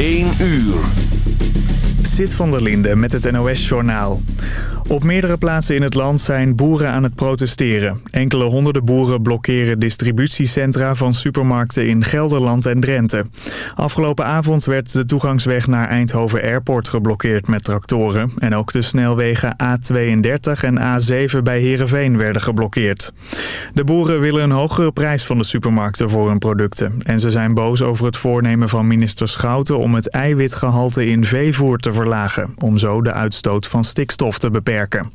1 uur. Zit van der Linde met het NOS-journaal. Op meerdere plaatsen in het land zijn boeren aan het protesteren. Enkele honderden boeren blokkeren distributiecentra van supermarkten in Gelderland en Drenthe. Afgelopen avond werd de toegangsweg naar Eindhoven Airport geblokkeerd met tractoren. En ook de snelwegen A32 en A7 bij Heerenveen werden geblokkeerd. De boeren willen een hogere prijs van de supermarkten voor hun producten. En ze zijn boos over het voornemen van minister Schouten om het eiwitgehalte in veevoer te verlagen. Om zo de uitstoot van stikstof te beperken.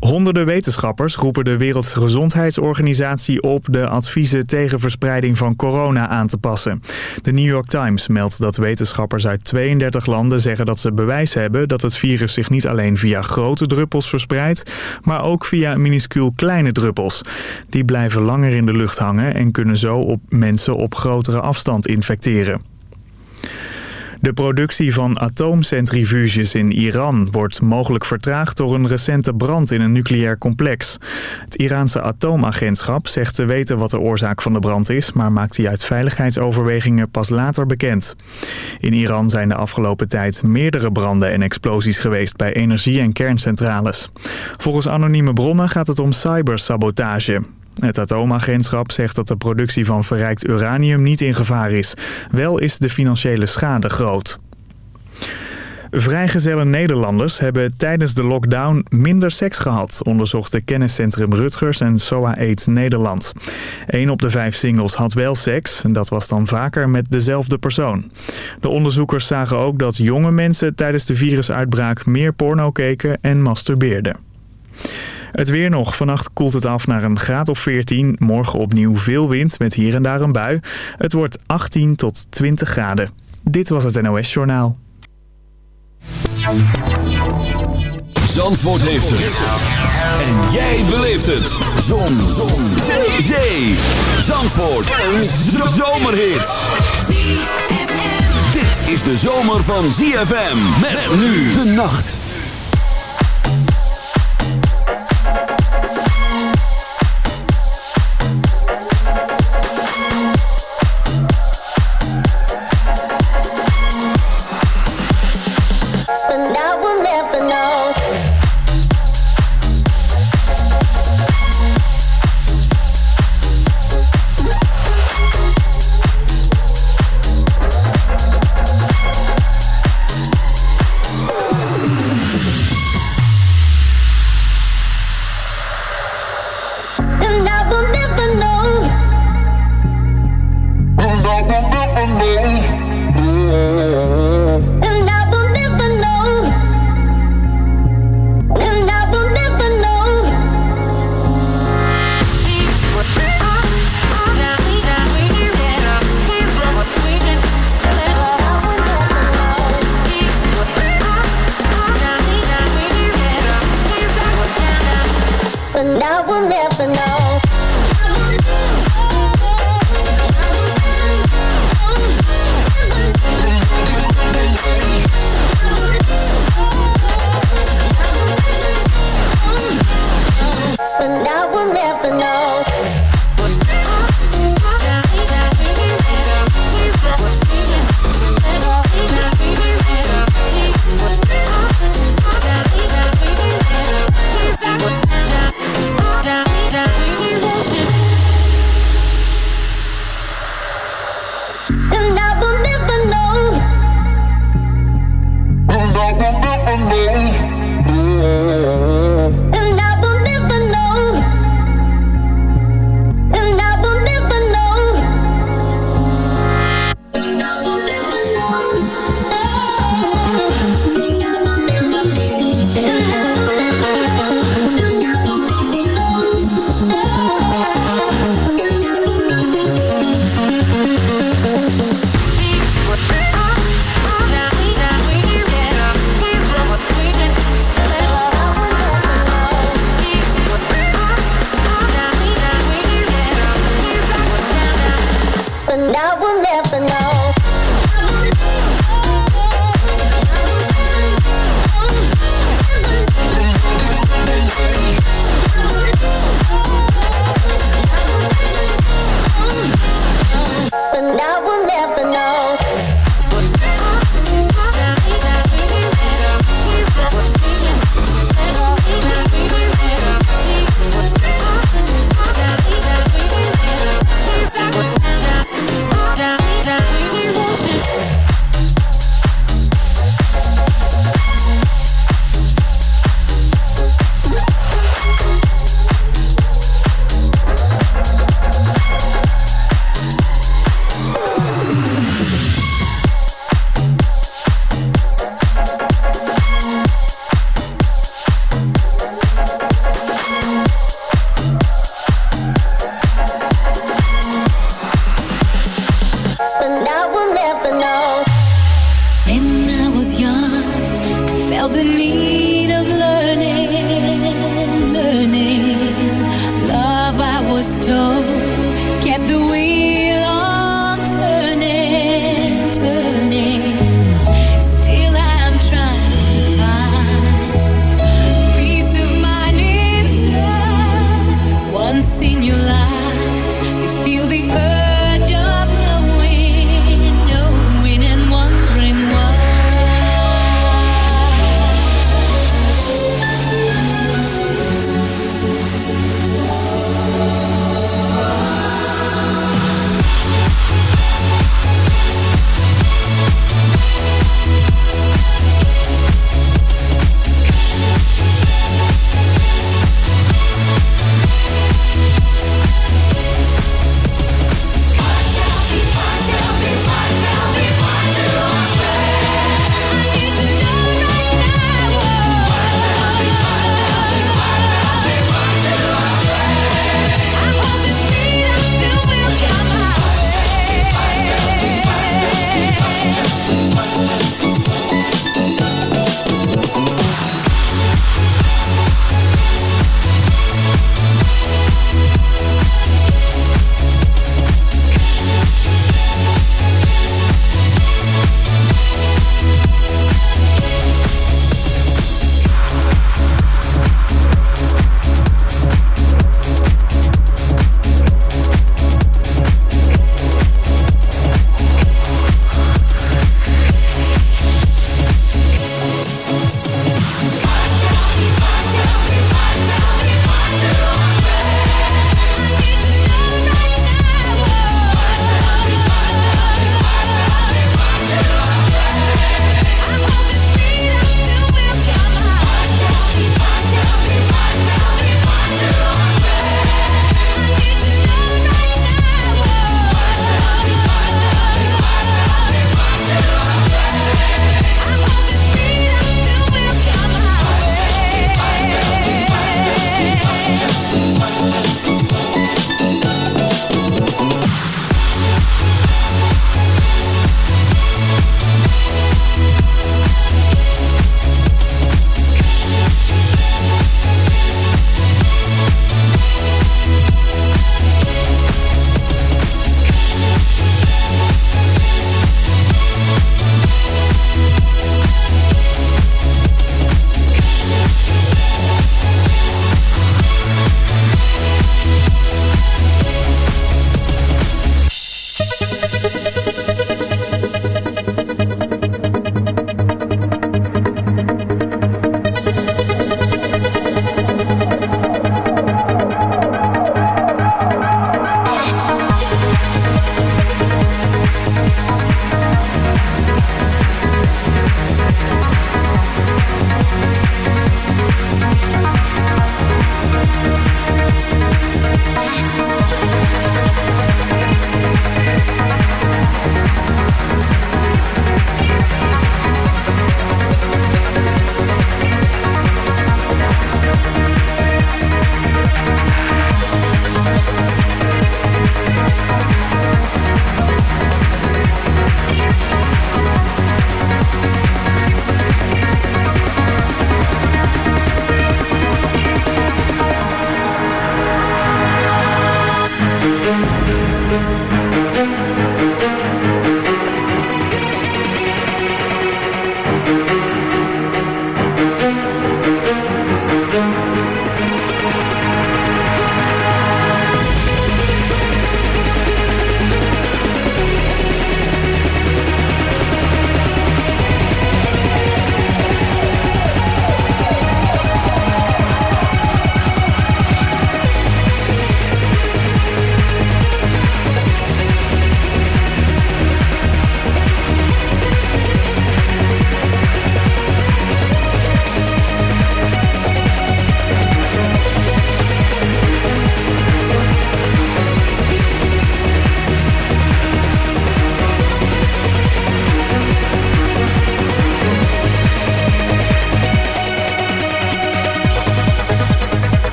Honderden wetenschappers roepen de Wereldgezondheidsorganisatie op de adviezen tegen verspreiding van corona aan te passen. De New York Times meldt dat wetenschappers uit 32 landen zeggen dat ze bewijs hebben dat het virus zich niet alleen via grote druppels verspreidt, maar ook via minuscuul kleine druppels. Die blijven langer in de lucht hangen en kunnen zo op mensen op grotere afstand infecteren. De productie van atoomcentrifuges in Iran wordt mogelijk vertraagd door een recente brand in een nucleair complex. Het Iraanse atoomagentschap zegt te weten wat de oorzaak van de brand is, maar maakt die uit veiligheidsoverwegingen pas later bekend. In Iran zijn de afgelopen tijd meerdere branden en explosies geweest bij energie- en kerncentrales. Volgens anonieme bronnen gaat het om cybersabotage. Het atoomagentschap zegt dat de productie van verrijkt uranium niet in gevaar is. Wel is de financiële schade groot. Vrijgezelle Nederlanders hebben tijdens de lockdown minder seks gehad, onderzocht kenniscentrum Rutgers en SOA Aid Nederland. Een op de vijf singles had wel seks en dat was dan vaker met dezelfde persoon. De onderzoekers zagen ook dat jonge mensen tijdens de virusuitbraak meer porno keken en masturbeerden. Het weer nog. Vannacht koelt het af naar een graad of 14. Morgen opnieuw veel wind met hier en daar een bui. Het wordt 18 tot 20 graden. Dit was het NOS Journaal. Zandvoort heeft het. En jij beleeft het. Zon. Zon. Zee. Zee. Zandvoort. Een zomerhit. Dit is de zomer van ZFM. Met nu de nacht.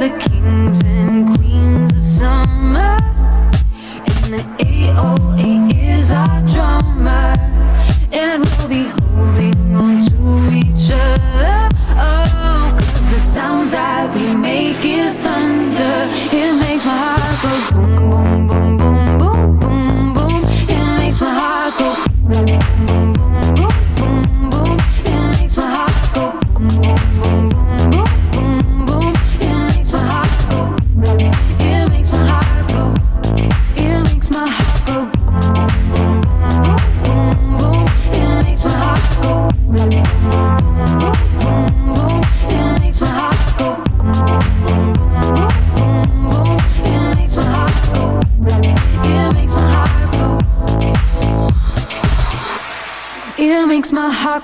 The kings and queens of summer. And the AOA is our drummer. And we'll be holding on to each other. Oh, cause the sound that we make is thunder. It makes my heart go boom, boom, boom, boom, boom, boom, boom. It makes my heart go boom, boom, boom,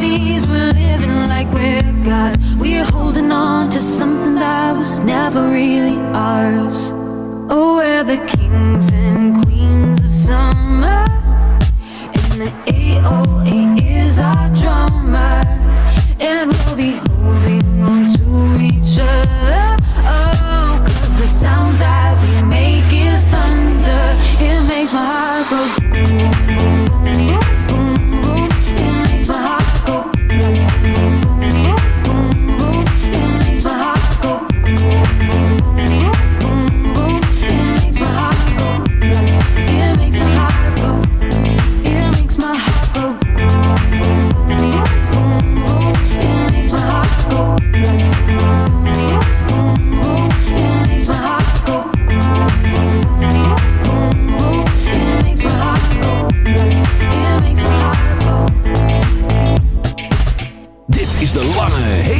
bodies, we're living like we're God. We're holding on to something that was never really ours. Oh, we're the kings and queens of summer. And the AOA is our drummer.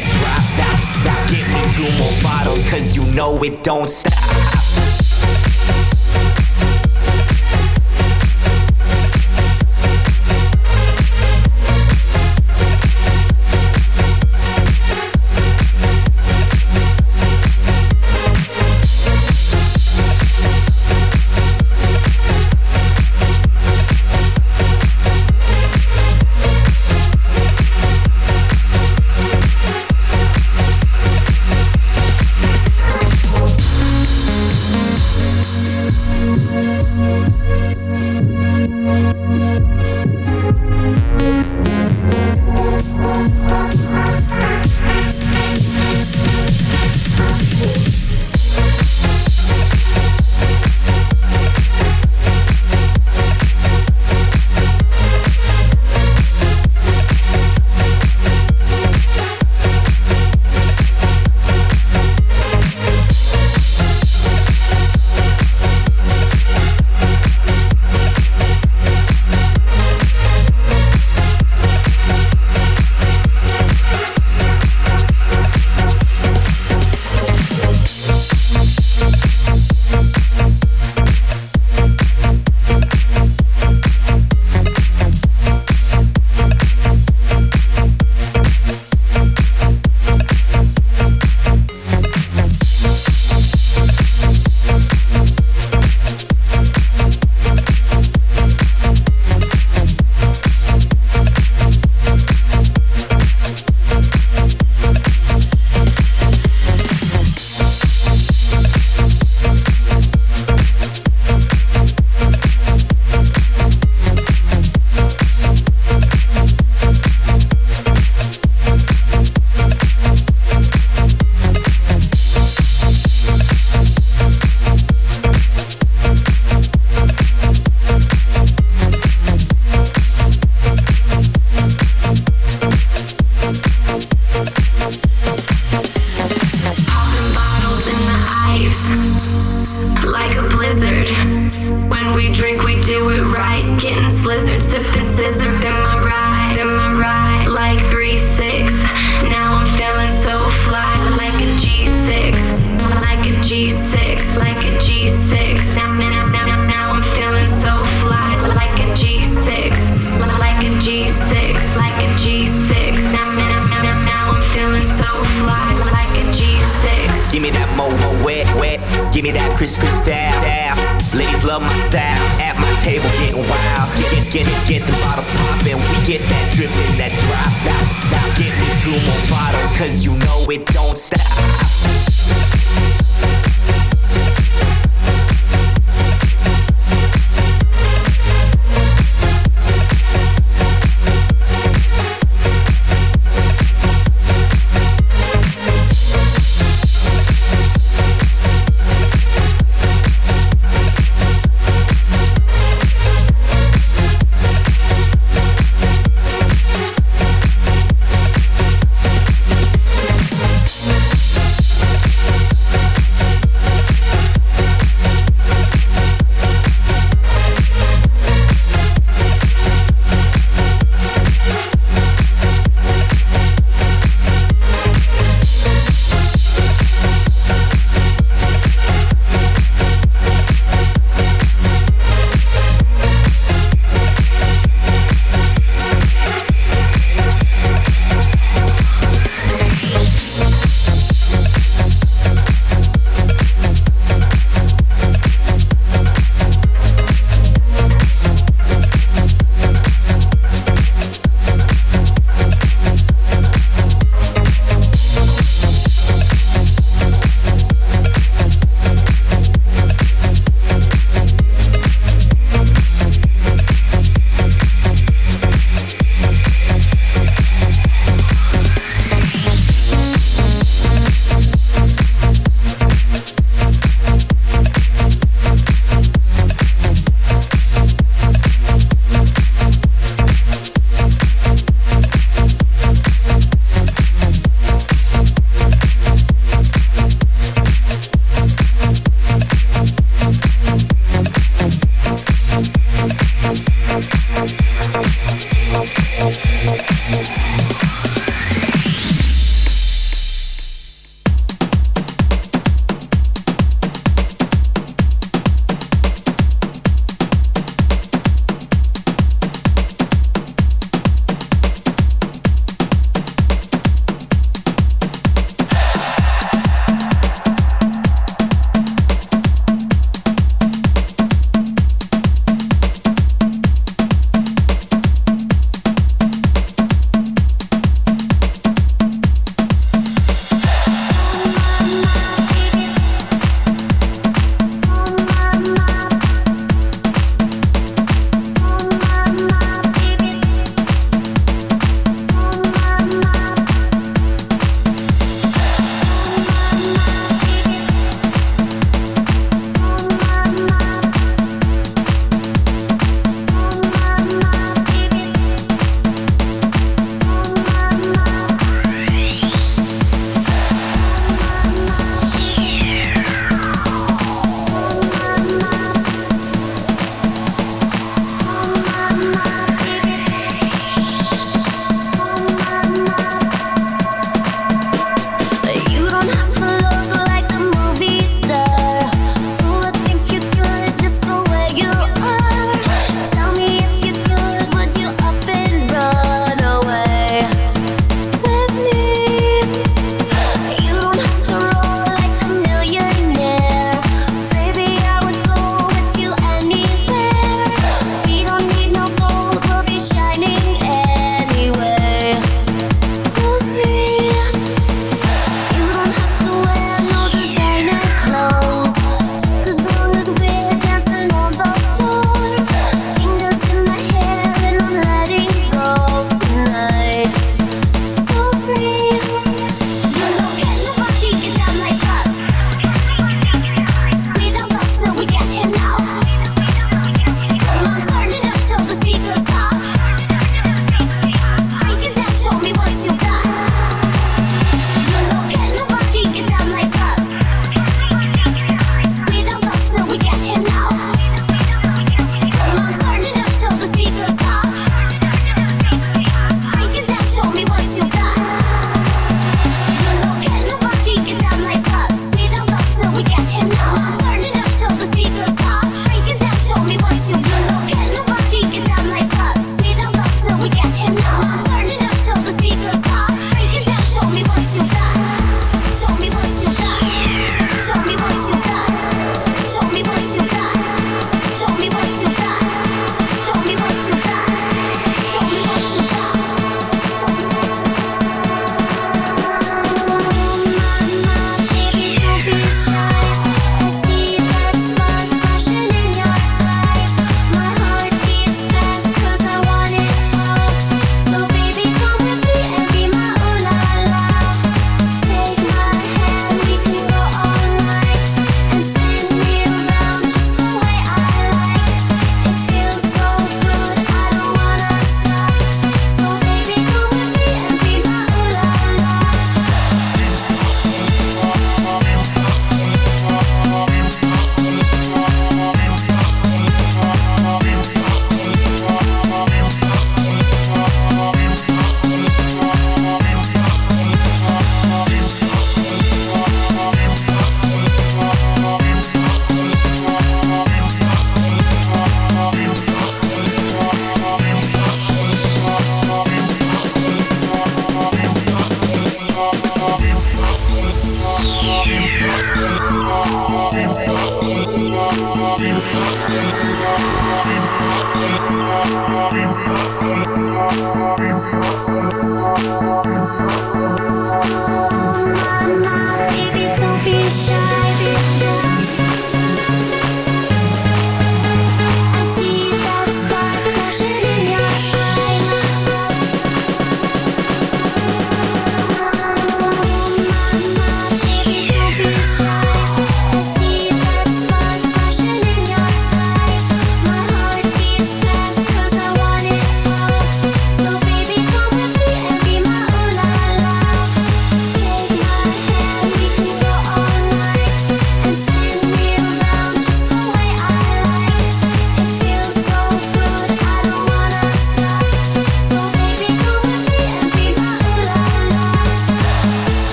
That drop. Get me two more bottles, cause you know it don't stop.